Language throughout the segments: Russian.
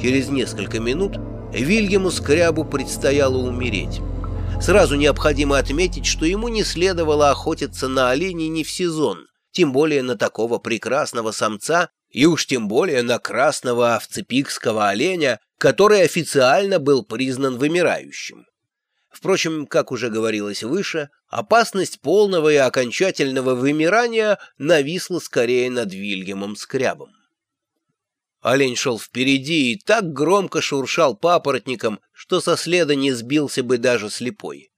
Через несколько минут Вильяму Скрябу предстояло умереть. Сразу необходимо отметить, что ему не следовало охотиться на оленей не в сезон, тем более на такого прекрасного самца и уж тем более на красного овцепикского оленя, который официально был признан вымирающим. Впрочем, как уже говорилось выше, опасность полного и окончательного вымирания нависла скорее над Вильямом Скрябом. Олень шел впереди и так громко шуршал папоротником, что со следа не сбился бы даже слепой.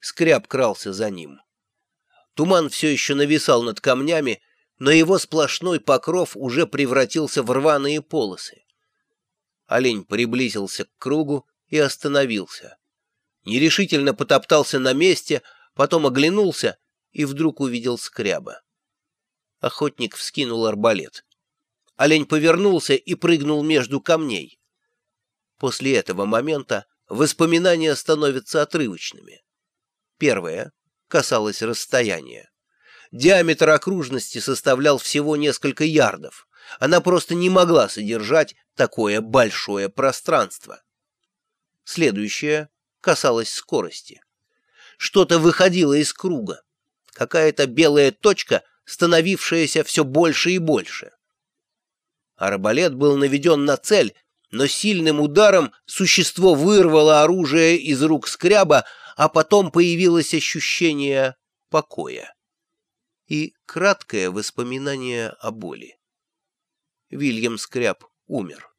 Скряб крался за ним. Туман все еще нависал над камнями, но его сплошной покров уже превратился в рваные полосы. Олень приблизился к кругу и остановился. Нерешительно потоптался на месте, потом оглянулся и вдруг увидел скряба. Охотник вскинул арбалет. Олень повернулся и прыгнул между камней. После этого момента воспоминания становятся отрывочными. Первое касалось расстояния. Диаметр окружности составлял всего несколько ярдов. Она просто не могла содержать такое большое пространство. Следующее касалось скорости. Что-то выходило из круга. Какая-то белая точка, становившаяся все больше и больше. Арбалет был наведен на цель, но сильным ударом существо вырвало оружие из рук скряба, а потом появилось ощущение покоя и краткое воспоминание о боли. Вильям Скряб умер.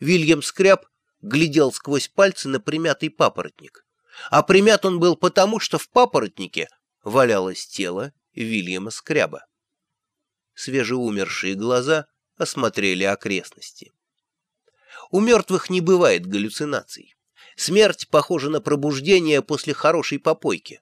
Вильям Скряб глядел сквозь пальцы на примятый папоротник. А примят он был потому, что в папоротнике валялось тело Вильяма Скряба. Свежеумершие глаза осмотрели окрестности. У мертвых не бывает галлюцинаций. Смерть похожа на пробуждение после хорошей попойки.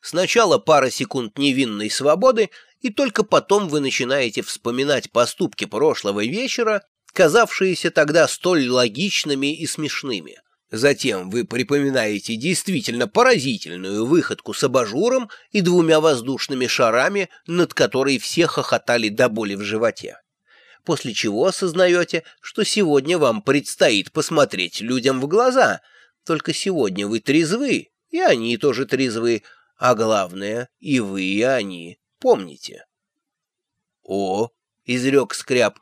Сначала пара секунд невинной свободы, и только потом вы начинаете вспоминать поступки прошлого вечера, казавшиеся тогда столь логичными и смешными. Затем вы припоминаете действительно поразительную выходку с абажуром и двумя воздушными шарами, над которой все хохотали до боли в животе. После чего осознаете, что сегодня вам предстоит посмотреть людям в глаза, только сегодня вы трезвы, и они тоже трезвы, а главное, и вы, и они помните. «О!» — изрек скряб.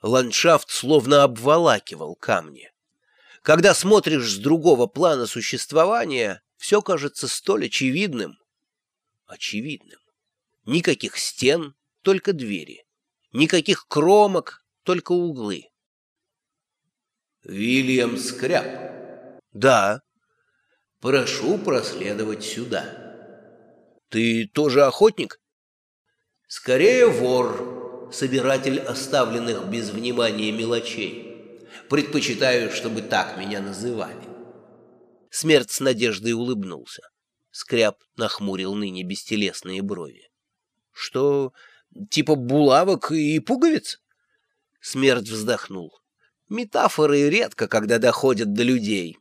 Ландшафт словно обволакивал камни. Когда смотришь с другого плана существования, все кажется столь очевидным. Очевидным. Никаких стен, только двери. Никаких кромок, только углы. Вильям Скряб. Да. Прошу проследовать сюда. Ты тоже охотник? Скорее вор, собиратель оставленных без внимания мелочей. Предпочитаю, чтобы так меня называли. Смерть с надеждой улыбнулся. Скряб нахмурил ныне бестелесные брови. Что, типа булавок и пуговиц? Смерть вздохнул. Метафоры редко когда доходят до людей.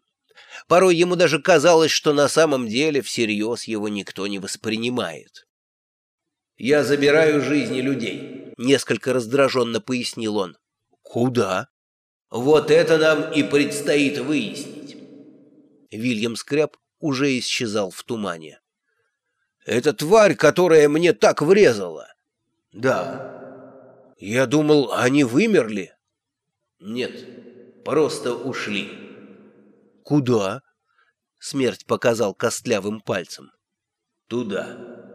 Порой ему даже казалось, что на самом деле всерьез его никто не воспринимает. «Я забираю жизни людей», — несколько раздраженно пояснил он. «Куда?» «Вот это нам и предстоит выяснить». Вильям Скряб уже исчезал в тумане. «Это тварь, которая мне так врезала?» «Да». «Я думал, они вымерли?» «Нет, просто ушли». «Куда?» — смерть показал костлявым пальцем. «Туда».